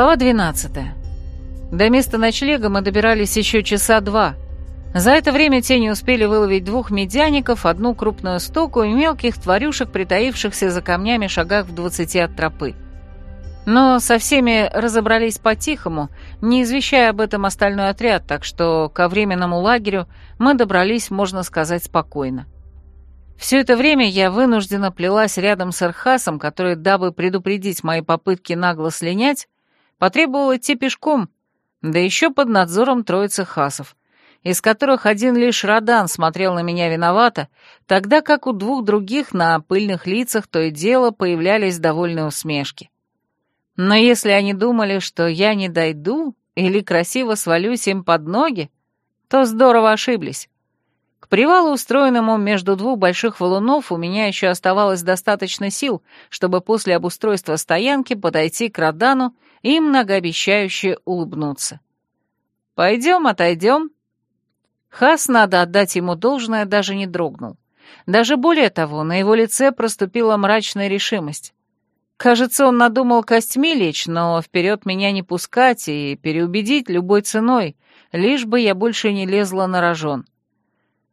Глава 12. До места ночлега мы добирались еще часа два. За это время тени успели выловить двух медяников, одну крупную стоку и мелких тварюшек, притаившихся за камнями шагах в двадцати от тропы. Но со всеми разобрались по-тихому, не извещая об этом остальной отряд, так что ко временному лагерю мы добрались, можно сказать, спокойно. Все это время я вынуждена плелась рядом с Архасом, который, дабы предупредить мои попытки нагло слинять, потребовал идти пешком, да еще под надзором троицы хасов, из которых один лишь Радан смотрел на меня виновато, тогда как у двух других на пыльных лицах то и дело появлялись довольные усмешки. Но если они думали, что я не дойду или красиво свалюсь им под ноги, то здорово ошиблись. К привалу, устроенному между двух больших валунов, у меня еще оставалось достаточно сил, чтобы после обустройства стоянки подойти к Радану и многообещающе улыбнуться. «Пойдем, отойдем». Хас, надо отдать ему должное, даже не дрогнул. Даже более того, на его лице проступила мрачная решимость. Кажется, он надумал костьми лечь, но вперед меня не пускать и переубедить любой ценой, лишь бы я больше не лезла на рожон.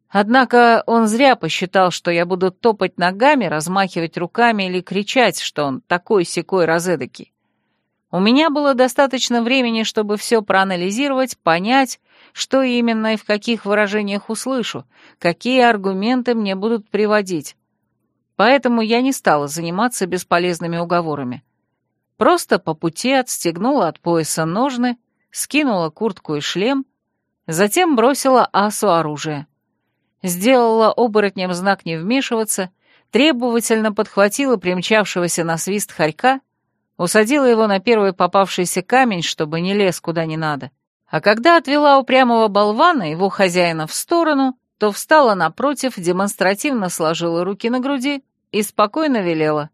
Однако он зря посчитал, что я буду топать ногами, размахивать руками или кричать, что он такой-сякой разэдакий. У меня было достаточно времени, чтобы все проанализировать, понять, что именно и в каких выражениях услышу, какие аргументы мне будут приводить. Поэтому я не стала заниматься бесполезными уговорами. Просто по пути отстегнула от пояса ножны, скинула куртку и шлем, затем бросила асу оружие. Сделала оборотням знак не вмешиваться, требовательно подхватила примчавшегося на свист хорька усадила его на первый попавшийся камень, чтобы не лез куда не надо. А когда отвела упрямого болвана, его хозяина, в сторону, то встала напротив, демонстративно сложила руки на груди и спокойно велела.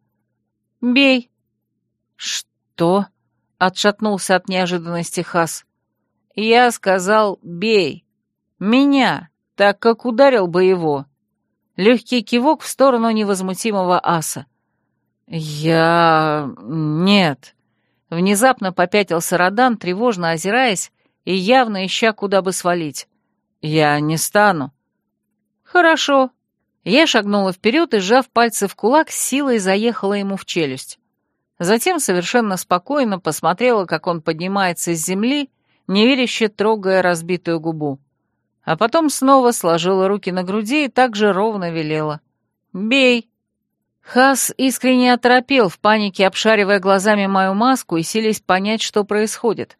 «Бей!» «Что?» — отшатнулся от неожиданности Хас. «Я сказал, бей! Меня, так как ударил бы его!» Легкий кивок в сторону невозмутимого аса. «Я... нет». Внезапно попятился Родан, тревожно озираясь и явно ища, куда бы свалить. «Я не стану». «Хорошо». Я шагнула вперед и, сжав пальцы в кулак, силой заехала ему в челюсть. Затем совершенно спокойно посмотрела, как он поднимается с земли, неверяще трогая разбитую губу. А потом снова сложила руки на груди и так же ровно велела. «Бей!» Хас искренне оторопел в панике, обшаривая глазами мою маску и силясь понять, что происходит.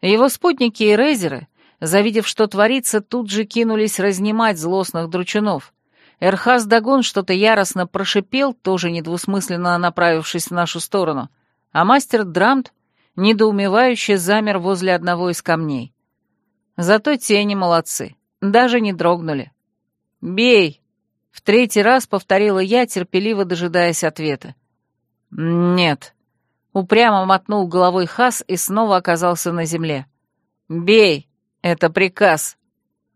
Его спутники и рейзеры, завидев, что творится, тут же кинулись разнимать злостных дручунов. Эрхас Дагон что-то яростно прошипел, тоже недвусмысленно направившись в нашу сторону, а мастер Драмт недоумевающе замер возле одного из камней. Зато тени молодцы, даже не дрогнули. «Бей!» В третий раз повторила я, терпеливо дожидаясь ответа. «Нет». Упрямо мотнул головой Хас и снова оказался на земле. «Бей! Это приказ!»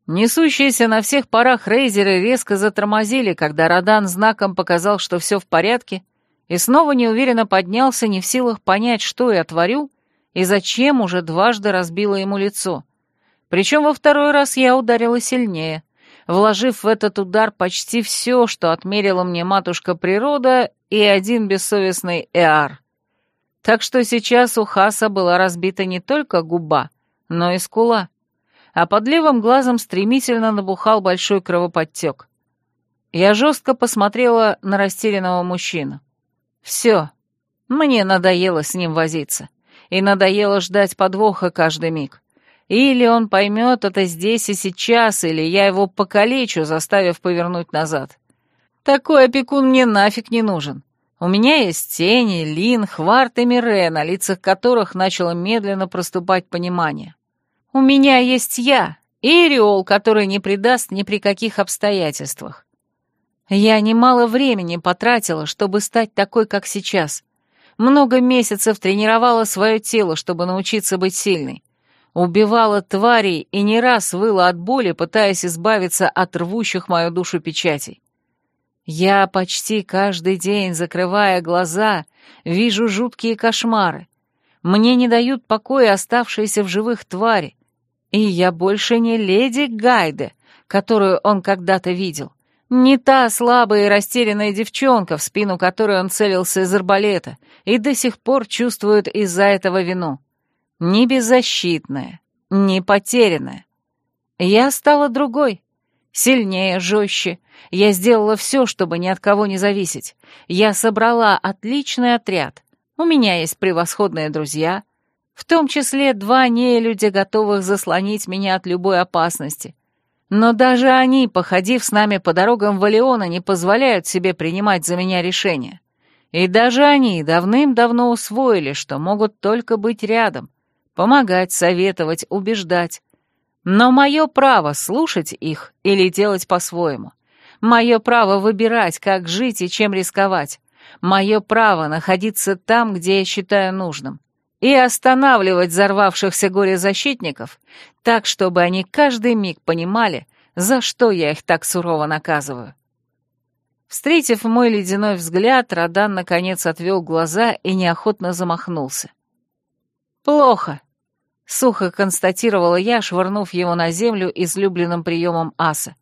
Несущиеся на всех парах рейзеры резко затормозили, когда Радан знаком показал, что все в порядке, и снова неуверенно поднялся, не в силах понять, что я творю и зачем уже дважды разбило ему лицо. Причем во второй раз я ударила сильнее вложив в этот удар почти все, что отмерила мне матушка природа и один бессовестный Эар. Так что сейчас у Хаса была разбита не только губа, но и скула, а под левым глазом стремительно набухал большой кровоподтек. Я жестко посмотрела на растерянного мужчину. Все, мне надоело с ним возиться, и надоело ждать подвоха каждый миг. Или он поймет это здесь и сейчас, или я его покалечу, заставив повернуть назад. Такой опекун мне нафиг не нужен. У меня есть тени, Лин, Хварт и Мире, на лицах которых начало медленно проступать понимание. У меня есть я, Ириол, который не предаст ни при каких обстоятельствах. Я немало времени потратила, чтобы стать такой, как сейчас. Много месяцев тренировала свое тело, чтобы научиться быть сильной убивала тварей и не раз выла от боли, пытаясь избавиться от рвущих мою душу печатей. Я почти каждый день, закрывая глаза, вижу жуткие кошмары. Мне не дают покоя оставшиеся в живых твари. И я больше не леди Гайде, которую он когда-то видел. Не та слабая и растерянная девчонка, в спину которой он целился из арбалета, и до сих пор чувствует из-за этого вину. Не беззащитная, не потерянная. Я стала другой, сильнее, жестче. Я сделала все, чтобы ни от кого не зависеть. Я собрала отличный отряд. У меня есть превосходные друзья, в том числе два нелюдя, готовых заслонить меня от любой опасности. Но даже они, походив с нами по дорогам Валиона, не позволяют себе принимать за меня решения. И даже они давным-давно усвоили, что могут только быть рядом, помогать, советовать, убеждать. Но мое право слушать их или делать по-своему. Мое право выбирать, как жить и чем рисковать. Мое право находиться там, где я считаю нужным. И останавливать взорвавшихся горе-защитников так, чтобы они каждый миг понимали, за что я их так сурово наказываю. Встретив мой ледяной взгляд, Радан наконец отвел глаза и неохотно замахнулся. «Плохо», — сухо констатировала я, швырнув его на землю излюбленным приемом аса.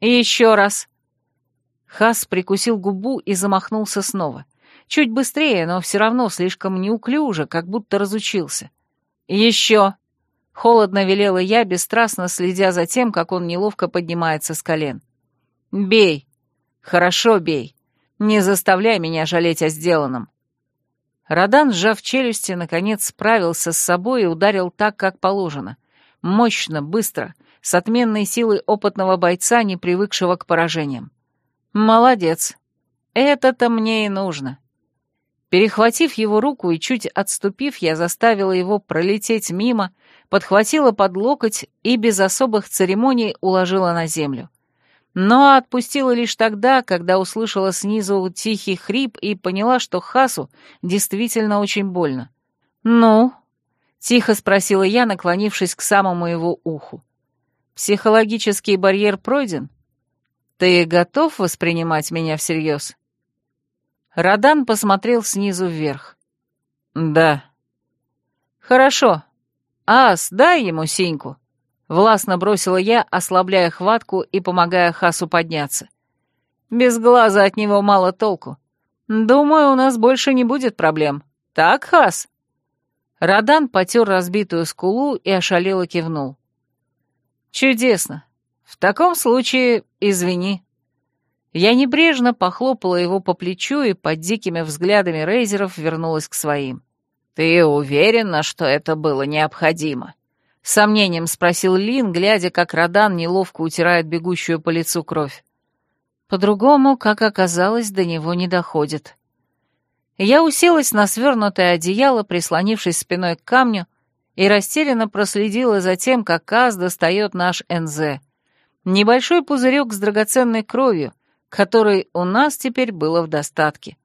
«Еще раз». Хас прикусил губу и замахнулся снова. Чуть быстрее, но все равно слишком неуклюже, как будто разучился. «Еще!» Холодно велела я, бесстрастно следя за тем, как он неловко поднимается с колен. «Бей! Хорошо бей! Не заставляй меня жалеть о сделанном!» Радан, сжав челюсти, наконец справился с собой и ударил так, как положено. Мощно, быстро, с отменной силой опытного бойца, не привыкшего к поражениям. «Молодец! Это-то мне и нужно!» Перехватив его руку и чуть отступив, я заставила его пролететь мимо, подхватила под локоть и без особых церемоний уложила на землю. Но отпустила лишь тогда, когда услышала снизу тихий хрип и поняла, что Хасу действительно очень больно. «Ну?» — тихо спросила я, наклонившись к самому его уху. «Психологический барьер пройден? Ты готов воспринимать меня всерьез?» Радан посмотрел снизу вверх. «Да». «Хорошо. Ас, дай ему синьку». Властно бросила я, ослабляя хватку и помогая Хасу подняться. Без глаза от него мало толку. Думаю, у нас больше не будет проблем. Так, Хас?» Радан потер разбитую скулу и ошалело кивнул. «Чудесно. В таком случае извини». Я небрежно похлопала его по плечу и под дикими взглядами рейзеров вернулась к своим. «Ты уверена, что это было необходимо?» Сомнением спросил Лин, глядя, как Радан неловко утирает бегущую по лицу кровь. По-другому, как оказалось, до него не доходит. Я уселась на свернутое одеяло, прислонившись спиной к камню, и растерянно проследила за тем, как Каз достает наш НЗ. Небольшой пузырек с драгоценной кровью, которой у нас теперь было в достатке.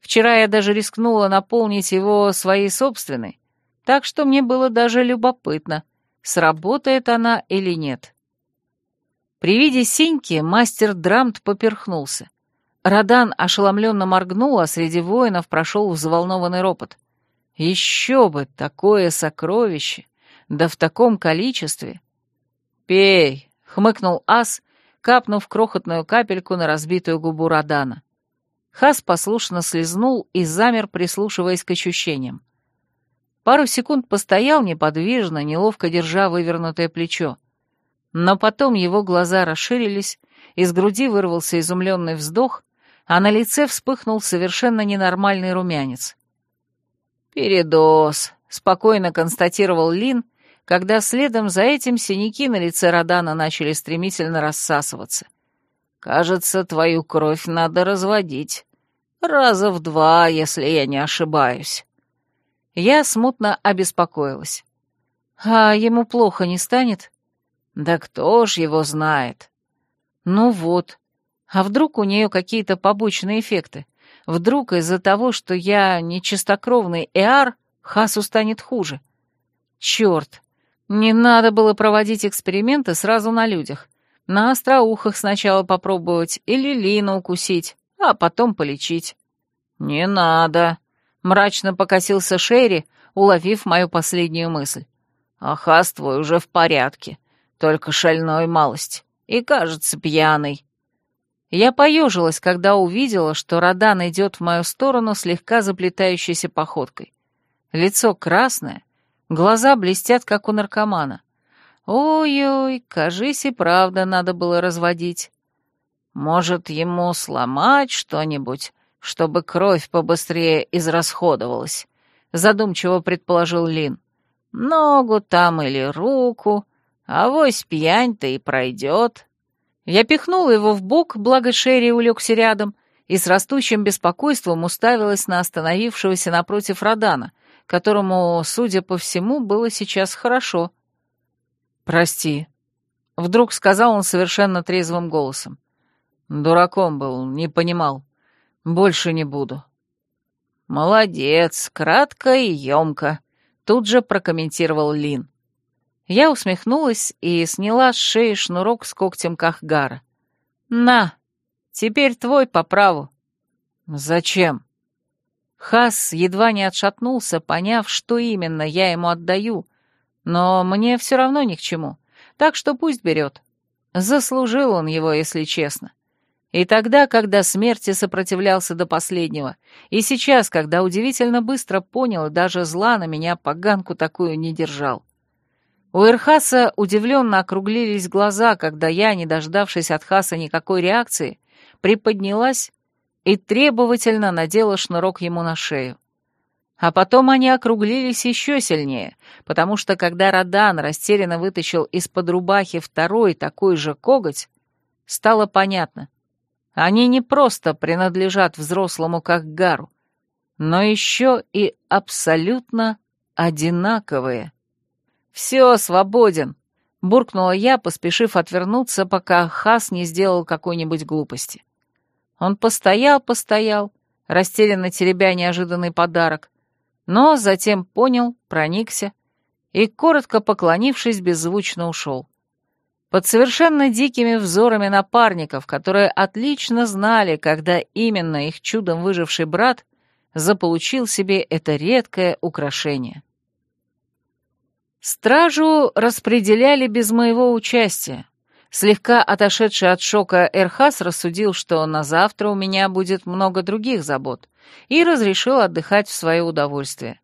Вчера я даже рискнула наполнить его своей собственной, так что мне было даже любопытно, сработает она или нет. При виде синьки мастер Драмт поперхнулся. Радан ошеломленно моргнул, а среди воинов прошел взволнованный ропот. Еще бы, такое сокровище! Да в таком количестве! «Пей!» — хмыкнул ас, капнув крохотную капельку на разбитую губу Радана. Хас послушно слезнул и замер, прислушиваясь к ощущениям. Пару секунд постоял неподвижно, неловко держа вывернутое плечо. Но потом его глаза расширились, из груди вырвался изумленный вздох, а на лице вспыхнул совершенно ненормальный румянец. «Передоз», — спокойно констатировал Лин, когда следом за этим синяки на лице Родана начали стремительно рассасываться. «Кажется, твою кровь надо разводить. Раза в два, если я не ошибаюсь». Я смутно обеспокоилась. «А ему плохо не станет?» «Да кто ж его знает?» «Ну вот. А вдруг у нее какие-то побочные эффекты? Вдруг из-за того, что я не чистокровный Эар, Хасу станет хуже? Черт! Не надо было проводить эксперименты сразу на людях. На остроухах сначала попробовать или Лину укусить, а потом полечить. «Не надо», — Мрачно покосился Шерри, уловив мою последнюю мысль. «Ахас твой уже в порядке, только шальной малость, и, кажется, пьяный». Я поежилась, когда увидела, что Родан идет в мою сторону слегка заплетающейся походкой. Лицо красное, глаза блестят, как у наркомана. Ой-ой, кажись, и правда надо было разводить. Может, ему сломать что-нибудь, чтобы кровь побыстрее израсходовалась, задумчиво предположил Лин. Ногу там или руку, а вось пьянь-то и пройдет. Я пихнула его в бок, благо Шерри улегся рядом, и с растущим беспокойством уставилась на остановившегося напротив Родана, которому, судя по всему, было сейчас хорошо. «Прости», — вдруг сказал он совершенно трезвым голосом. «Дураком был, не понимал. Больше не буду». «Молодец, кратко и емко», — тут же прокомментировал Лин. Я усмехнулась и сняла с шеи шнурок с когтем Кахгара. «На, теперь твой по праву». «Зачем?» Хас едва не отшатнулся, поняв, что именно я ему отдаю, но мне все равно ни к чему, так что пусть берет. Заслужил он его, если честно. И тогда, когда смерти сопротивлялся до последнего, и сейчас, когда удивительно быстро понял даже зла на меня поганку такую не держал. У Ирхаса удивленно округлились глаза, когда я, не дождавшись от Хаса никакой реакции, приподнялась и требовательно надела шнурок ему на шею. А потом они округлились еще сильнее, потому что когда Радан растерянно вытащил из-под рубахи второй такой же коготь, стало понятно. Они не просто принадлежат взрослому как Гару, но еще и абсолютно одинаковые. «Все, свободен!» — буркнула я, поспешив отвернуться, пока Хас не сделал какой-нибудь глупости. Он постоял-постоял, растерянно теребя неожиданный подарок, но затем понял, проникся и, коротко поклонившись, беззвучно ушел. Под совершенно дикими взорами напарников, которые отлично знали, когда именно их чудом выживший брат заполучил себе это редкое украшение. Стражу распределяли без моего участия. Слегка отошедший от шока Эрхас рассудил, что на завтра у меня будет много других забот, и разрешил отдыхать в свое удовольствие.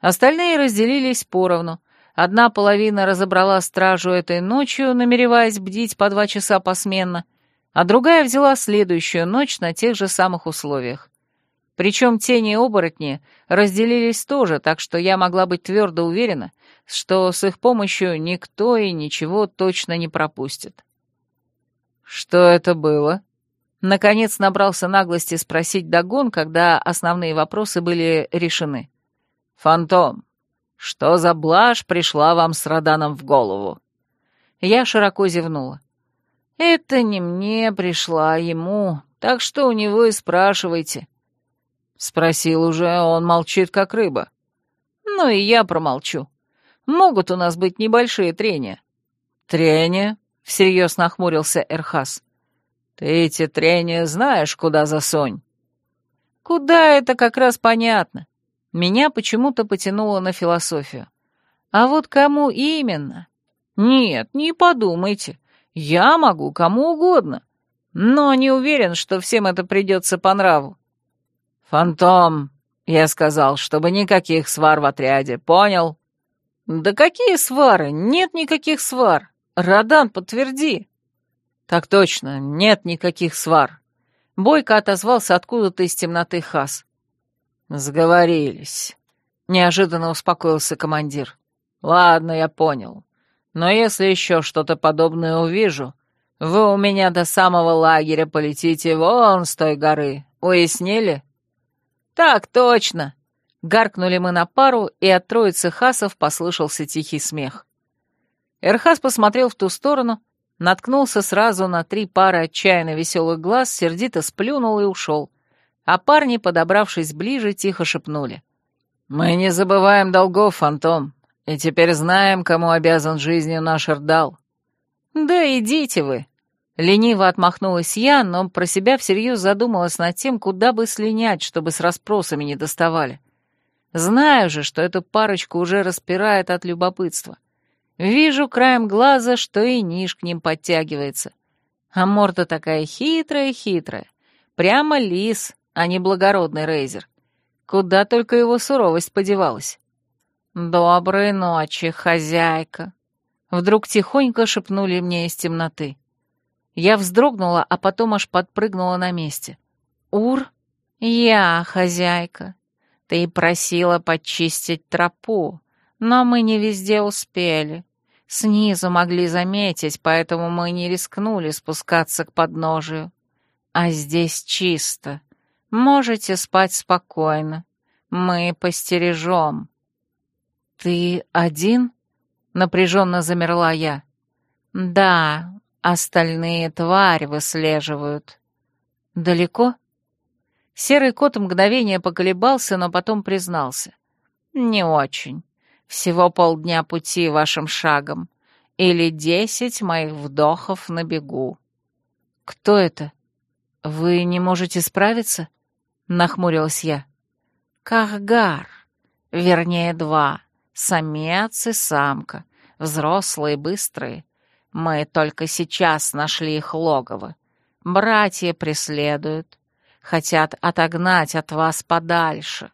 Остальные разделились поровну. Одна половина разобрала стражу этой ночью, намереваясь бдить по два часа посменно, а другая взяла следующую ночь на тех же самых условиях. Причем тени и оборотни разделились тоже, так что я могла быть твердо уверена, что с их помощью никто и ничего точно не пропустит. «Что это было?» Наконец набрался наглости спросить Дагон, когда основные вопросы были решены. «Фантом, что за блажь пришла вам с Роданом в голову?» Я широко зевнула. «Это не мне пришла, а ему, так что у него и спрашивайте». Спросил уже, он молчит, как рыба. Ну и я промолчу. Могут у нас быть небольшие трения». «Трения?» — всерьез нахмурился Эрхас. «Ты эти трения знаешь, куда засонь?» «Куда это как раз понятно. Меня почему-то потянуло на философию. А вот кому именно? Нет, не подумайте. Я могу кому угодно, но не уверен, что всем это придется по нраву». «Фантом», — я сказал, чтобы никаких свар в отряде, понял?» «Да какие свары? Нет никаких свар. Радан, подтверди». «Так точно, нет никаких свар». Бойко отозвался откуда-то из темноты Хас. «Сговорились», — неожиданно успокоился командир. «Ладно, я понял. Но если еще что-то подобное увижу, вы у меня до самого лагеря полетите вон с той горы. Уяснили?» «Так точно», Гаркнули мы на пару, и от троицы хасов послышался тихий смех. Эрхас посмотрел в ту сторону, наткнулся сразу на три пары отчаянно веселых глаз, сердито сплюнул и ушел. А парни, подобравшись ближе, тихо шепнули. «Мы не забываем долгов, Фантом, и теперь знаем, кому обязан жизнью наш Эрдал». «Да идите вы!» Лениво отмахнулась я, но про себя всерьез задумалась над тем, куда бы слинять, чтобы с расспросами не доставали. Знаю же, что эту парочку уже распирает от любопытства. Вижу краем глаза, что и Ниш к ним подтягивается. А морда такая хитрая-хитрая. Прямо лис, а не благородный рейзер. Куда только его суровость подевалась. «Доброй ночи, хозяйка!» Вдруг тихонько шепнули мне из темноты. Я вздрогнула, а потом аж подпрыгнула на месте. «Ур, я хозяйка. Ты просила почистить тропу, но мы не везде успели. Снизу могли заметить, поэтому мы не рискнули спускаться к подножию. А здесь чисто. Можете спать спокойно. Мы постережем». «Ты один?» — напряженно замерла я. «Да, Остальные тварь выслеживают. Далеко? Серый кот мгновение поколебался, но потом признался. Не очень. Всего полдня пути вашим шагом. Или десять моих вдохов на бегу. Кто это? Вы не можете справиться? Нахмурилась я. Кахгар. Вернее, два. Самец и самка. Взрослые, быстрые. Мы только сейчас нашли их логово. Братья преследуют. Хотят отогнать от вас подальше.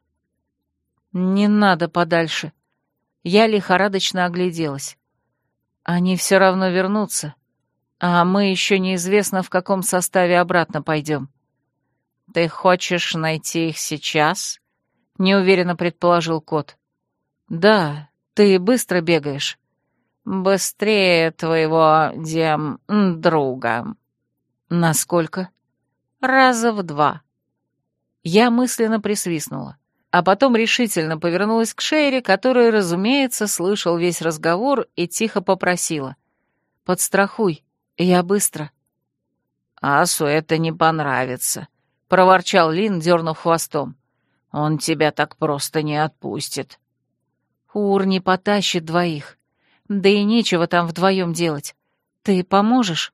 Не надо подальше. Я лихорадочно огляделась. Они все равно вернутся, а мы еще неизвестно, в каком составе обратно пойдем. Ты хочешь найти их сейчас? Неуверенно предположил кот. Да, ты быстро бегаешь. «Быстрее твоего дем... друга». «Насколько?» «Раза в два». Я мысленно присвистнула, а потом решительно повернулась к Шейре, который, разумеется, слышал весь разговор и тихо попросила. «Подстрахуй, я быстро». «Асу это не понравится», — проворчал Лин, дернув хвостом. «Он тебя так просто не отпустит». «Ур не потащит двоих. Да и нечего там вдвоем делать. Ты поможешь?»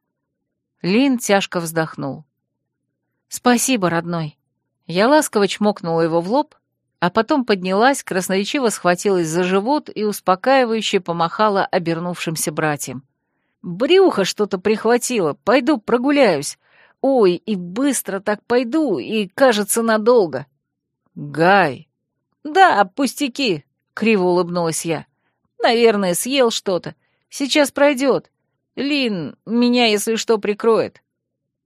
Лин тяжко вздохнул. «Спасибо, родной». Я ласково чмокнула его в лоб, а потом поднялась, красноречиво схватилась за живот и успокаивающе помахала обернувшимся братьям. «Брюхо что-то прихватило, пойду прогуляюсь. Ой, и быстро так пойду, и, кажется, надолго». «Гай!» «Да, пустяки!» — криво улыбнулась я. Наверное, съел что-то. Сейчас пройдет. Лин меня, если что, прикроет».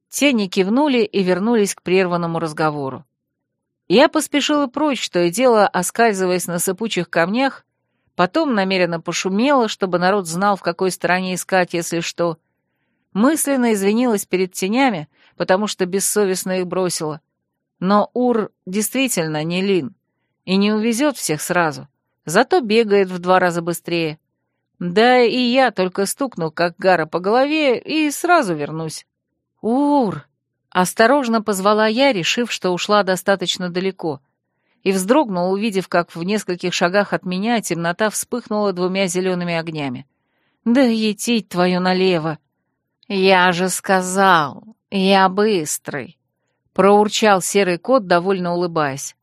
Тени кивнули и вернулись к прерванному разговору. Я поспешила прочь, что и дело, оскальзываясь на сыпучих камнях, потом намеренно пошумела, чтобы народ знал, в какой стороне искать, если что. Мысленно извинилась перед тенями, потому что бессовестно их бросила. Но Ур действительно не Лин и не увезет всех сразу зато бегает в два раза быстрее. Да и я только стукну, как Гара по голове, и сразу вернусь. Ур! Осторожно позвала я, решив, что ушла достаточно далеко, и вздрогнула, увидев, как в нескольких шагах от меня темнота вспыхнула двумя зелеными огнями. «Да етить твою налево!» «Я же сказал, я быстрый!» — проурчал серый кот, довольно улыбаясь.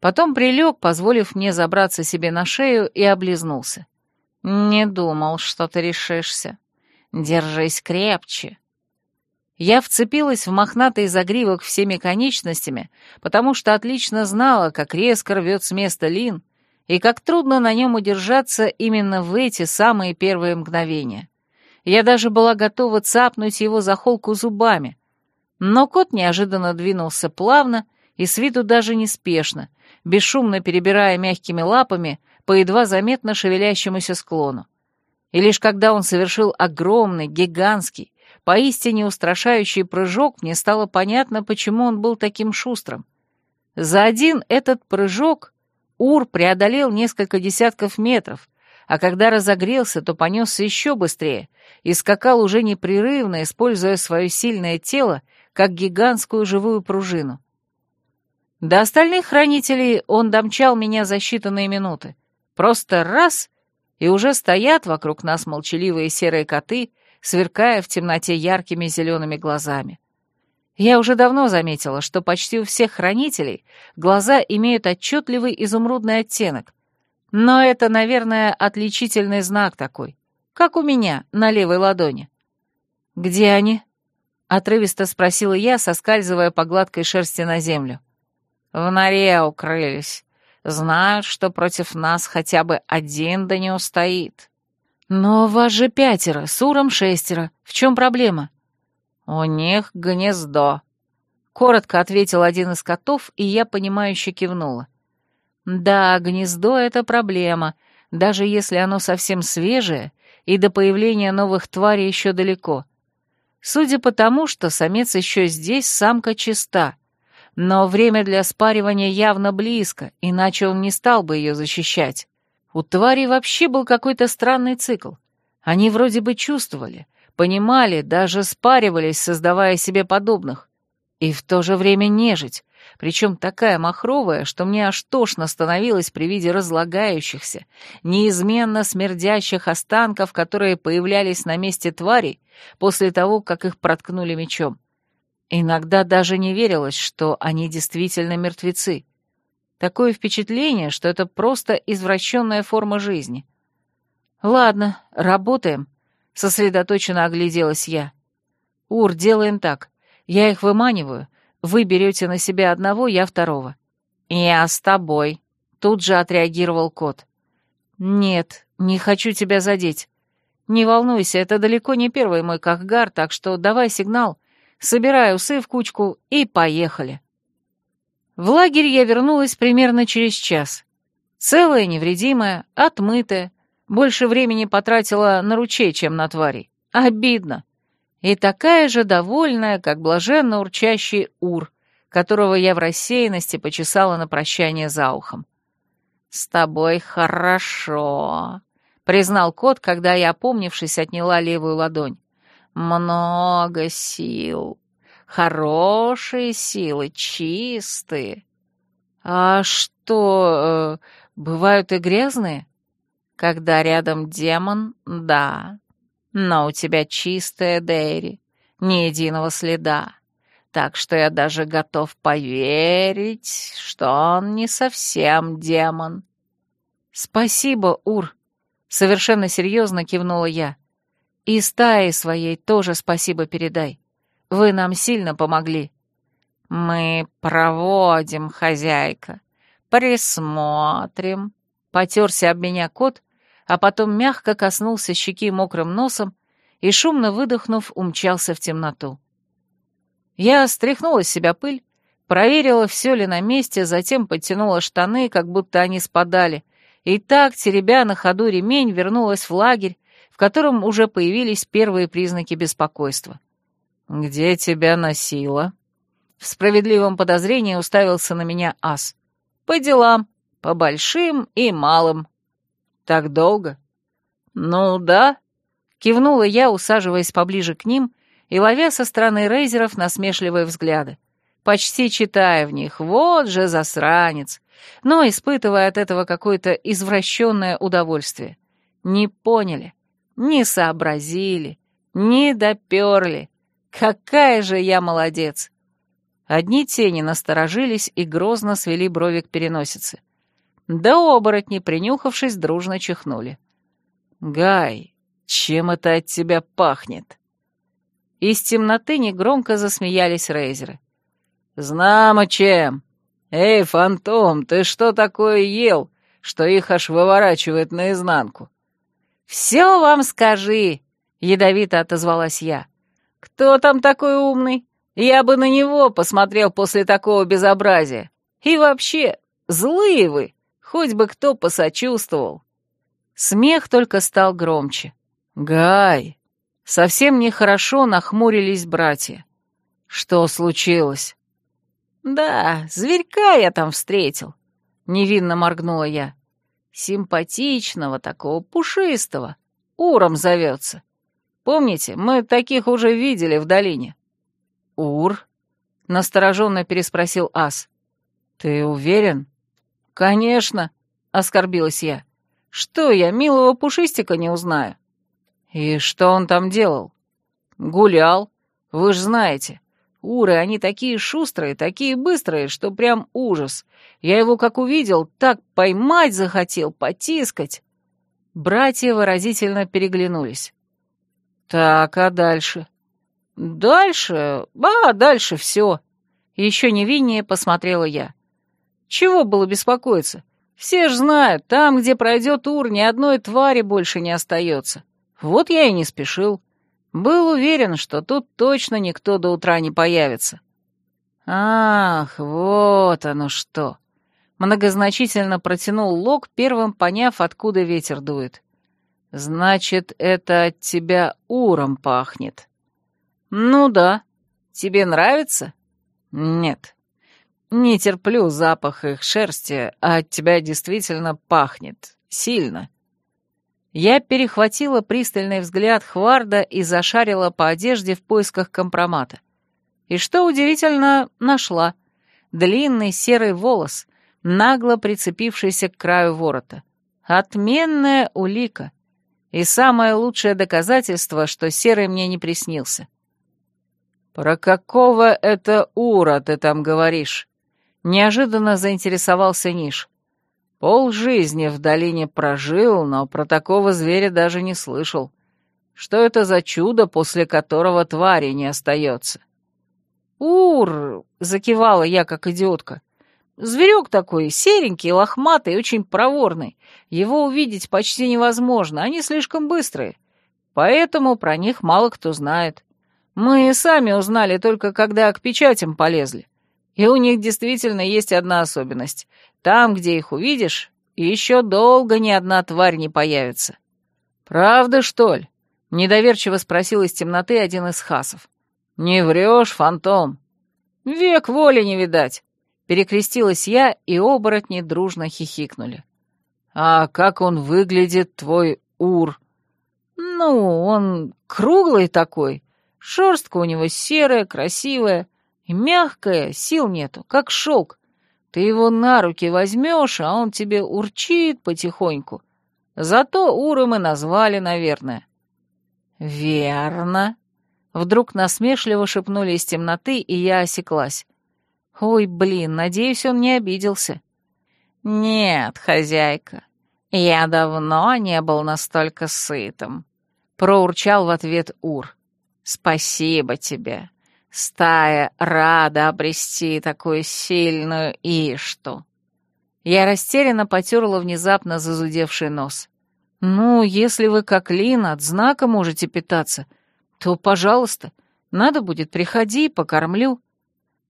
Потом прилег, позволив мне забраться себе на шею, и облизнулся. «Не думал, что ты решишься. Держись крепче». Я вцепилась в мохнатый загривок всеми конечностями, потому что отлично знала, как резко рвет с места Лин, и как трудно на нем удержаться именно в эти самые первые мгновения. Я даже была готова цапнуть его за холку зубами. Но кот неожиданно двинулся плавно и с виду даже неспешно, бесшумно перебирая мягкими лапами по едва заметно шевелящемуся склону. И лишь когда он совершил огромный, гигантский, поистине устрашающий прыжок, мне стало понятно, почему он был таким шустрым. За один этот прыжок Ур преодолел несколько десятков метров, а когда разогрелся, то понесся еще быстрее и скакал уже непрерывно, используя свое сильное тело как гигантскую живую пружину. До остальных хранителей он домчал меня за считанные минуты. Просто раз — и уже стоят вокруг нас молчаливые серые коты сверкая в темноте яркими зелеными глазами. Я уже давно заметила, что почти у всех хранителей глаза имеют отчетливый изумрудный оттенок, но это, наверное, отличительный знак такой, как у меня на левой ладони. «Где они?» — отрывисто спросила я, соскальзывая по гладкой шерсти на землю. «В норе укрылись. Знают, что против нас хотя бы один да не устоит». «Но вас же пятеро, с Уром шестеро. В чем проблема?» «У них гнездо», — коротко ответил один из котов, и я, понимающе кивнула. «Да, гнездо — это проблема, даже если оно совсем свежее, и до появления новых тварей еще далеко. Судя по тому, что самец еще здесь, самка чиста. Но время для спаривания явно близко, иначе он не стал бы ее защищать. У тварей вообще был какой-то странный цикл. Они вроде бы чувствовали, понимали, даже спаривались, создавая себе подобных. И в то же время нежить, причем такая махровая, что мне аж тошно становилось при виде разлагающихся, неизменно смердящих останков, которые появлялись на месте тварей после того, как их проткнули мечом. Иногда даже не верилось, что они действительно мертвецы. Такое впечатление, что это просто извращенная форма жизни. «Ладно, работаем», — сосредоточенно огляделась я. «Ур, делаем так. Я их выманиваю. Вы берете на себя одного, я второго». «Я с тобой», — тут же отреагировал кот. «Нет, не хочу тебя задеть. Не волнуйся, это далеко не первый мой кахгар, так что давай сигнал, собирай усы в кучку и поехали». В лагерь я вернулась примерно через час. Целая, невредимая, отмытая. Больше времени потратила на ручей, чем на тварей. Обидно. И такая же довольная, как блаженно урчащий ур, которого я в рассеянности почесала на прощание за ухом. «С тобой хорошо», — признал кот, когда я, опомнившись, отняла левую ладонь. «Много сил. Хорошие силы, чистые. А что, э, бывают и грязные? Когда рядом демон, да. Но у тебя чистая Дейри, ни единого следа. Так что я даже готов поверить, что он не совсем демон. Спасибо, Ур. Совершенно серьезно кивнула я. И стае своей тоже спасибо передай. Вы нам сильно помогли». «Мы проводим, хозяйка, присмотрим», — потерся об меня кот, а потом мягко коснулся щеки мокрым носом и, шумно выдохнув, умчался в темноту. Я стряхнула с себя пыль, проверила, все ли на месте, затем подтянула штаны, как будто они спадали, и так, теребя на ходу ремень, вернулась в лагерь, в котором уже появились первые признаки беспокойства. «Где тебя носило?» В справедливом подозрении уставился на меня ас. «По делам, по большим и малым». «Так долго?» «Ну да», — кивнула я, усаживаясь поближе к ним и ловя со стороны рейзеров насмешливые взгляды, почти читая в них «Вот же засранец», но испытывая от этого какое-то извращенное удовольствие. Не поняли, не сообразили, не доперли, Какая же я молодец! Одни тени насторожились и грозно свели брови к переносице. Да оборотни, принюхавшись, дружно чихнули. «Гай, чем это от тебя пахнет?» Из темноты негромко засмеялись рейзеры. «Знамо чем! Эй, фантом, ты что такое ел, что их аж выворачивает наизнанку?» «Все вам скажи!» — ядовито отозвалась я. «Кто там такой умный? Я бы на него посмотрел после такого безобразия. И вообще, злые вы, хоть бы кто посочувствовал». Смех только стал громче. «Гай!» Совсем нехорошо нахмурились братья. «Что случилось?» «Да, зверька я там встретил», — невинно моргнула я. «Симпатичного такого, пушистого. Уром зовется. Помните, мы таких уже видели в долине». «Ур?» — настороженно переспросил Ас. «Ты уверен?» «Конечно», — оскорбилась я. «Что я, милого пушистика не узнаю?» «И что он там делал?» «Гулял. Вы ж знаете. Уры, они такие шустрые, такие быстрые, что прям ужас. Я его как увидел, так поймать захотел, потискать». Братья выразительно переглянулись. «Так, а дальше?» «Дальше? А, дальше все». Еще невиннее посмотрела я. «Чего было беспокоиться? Все ж знают, там, где пройдет Ур, ни одной твари больше не остается. Вот я и не спешил. Был уверен, что тут точно никто до утра не появится. Ах, вот оно что. Многозначительно протянул Лок, первым поняв, откуда ветер дует. Значит, это от тебя уром пахнет. Ну да. Тебе нравится? Нет. Не терплю запах их шерсти, а от тебя действительно пахнет. Сильно. Я перехватила пристальный взгляд Хварда и зашарила по одежде в поисках компромата. И что удивительно, нашла. Длинный серый волос, нагло прицепившийся к краю ворота. Отменная улика. И самое лучшее доказательство, что серый мне не приснился. «Про какого это ура ты там говоришь?» Неожиданно заинтересовался Ниш. Пол жизни в долине прожил, но про такого зверя даже не слышал. Что это за чудо, после которого твари не остается? «Ур!» — закивала я, как идиотка. «Зверек такой, серенький, лохматый, очень проворный. Его увидеть почти невозможно, они слишком быстрые. Поэтому про них мало кто знает. Мы сами узнали только, когда к печатям полезли. И у них действительно есть одна особенность. Там, где их увидишь, еще долго ни одна тварь не появится. «Правда, что ли?» — недоверчиво спросил из темноты один из хасов. «Не врешь, фантом?» «Век воли не видать!» — перекрестилась я, и оборотни дружно хихикнули. «А как он выглядит, твой ур?» «Ну, он круглый такой, шерстка у него серая, красивая, и мягкая, сил нету, как шелк. Ты его на руки возьмешь, а он тебе урчит потихоньку. Зато Уром и назвали, наверное». «Верно». Вдруг насмешливо шепнули из темноты, и я осеклась. «Ой, блин, надеюсь, он не обиделся». «Нет, хозяйка, я давно не был настолько сытым», — проурчал в ответ Ур. «Спасибо тебе. Стая рада обрести такую сильную Ишту. Я растерянно потерла внезапно зазудевший нос. «Ну, если вы как Лин от знака можете питаться, то, пожалуйста, надо будет, приходи, покормлю».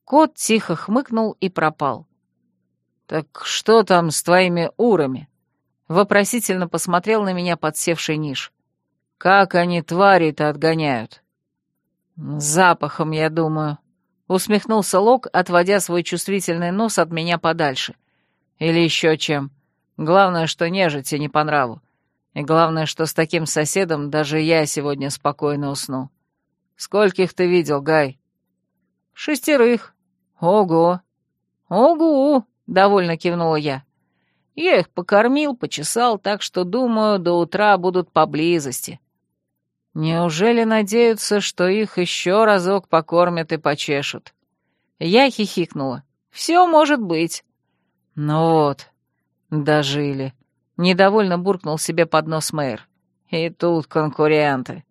Кот тихо хмыкнул и пропал. «Так что там с твоими урами?» Вопросительно посмотрел на меня подсевший Ниш. «Как они твари-то отгоняют?» «Запахом, я думаю», — усмехнулся Лок, отводя свой чувствительный нос от меня подальше. «Или еще чем. Главное, что нежити не по нраву. И главное, что с таким соседом даже я сегодня спокойно усну. Скольких ты видел, Гай?» «Шестерых. Ого!» «Ого!» — довольно кивнула я. «Я их покормил, почесал, так что, думаю, до утра будут поблизости. Неужели надеются, что их еще разок покормят и почешут? Я хихикнула. Все может быть. Ну вот, дожили. Недовольно буркнул себе под нос мэр. И тут конкуренты.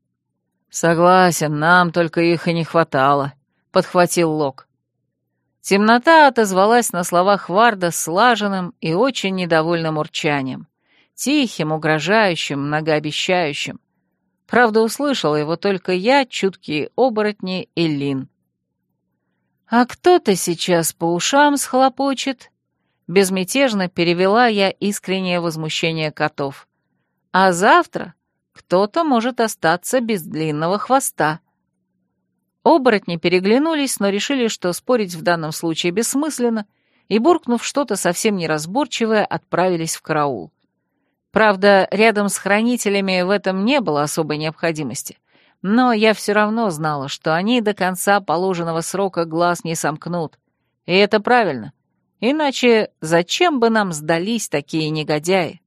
Согласен, нам только их и не хватало, подхватил Лок. Темнота отозвалась на словах Варда слаженным и очень недовольным урчанием. Тихим, угрожающим, многообещающим. Правда, услышала его только я, чуткие оборотни и Лин. «А кто-то сейчас по ушам схлопочет?» Безмятежно перевела я искреннее возмущение котов. «А завтра кто-то может остаться без длинного хвоста». Оборотни переглянулись, но решили, что спорить в данном случае бессмысленно, и, буркнув что-то совсем неразборчивое, отправились в караул. Правда, рядом с хранителями в этом не было особой необходимости. Но я все равно знала, что они до конца положенного срока глаз не сомкнут. И это правильно. Иначе зачем бы нам сдались такие негодяи?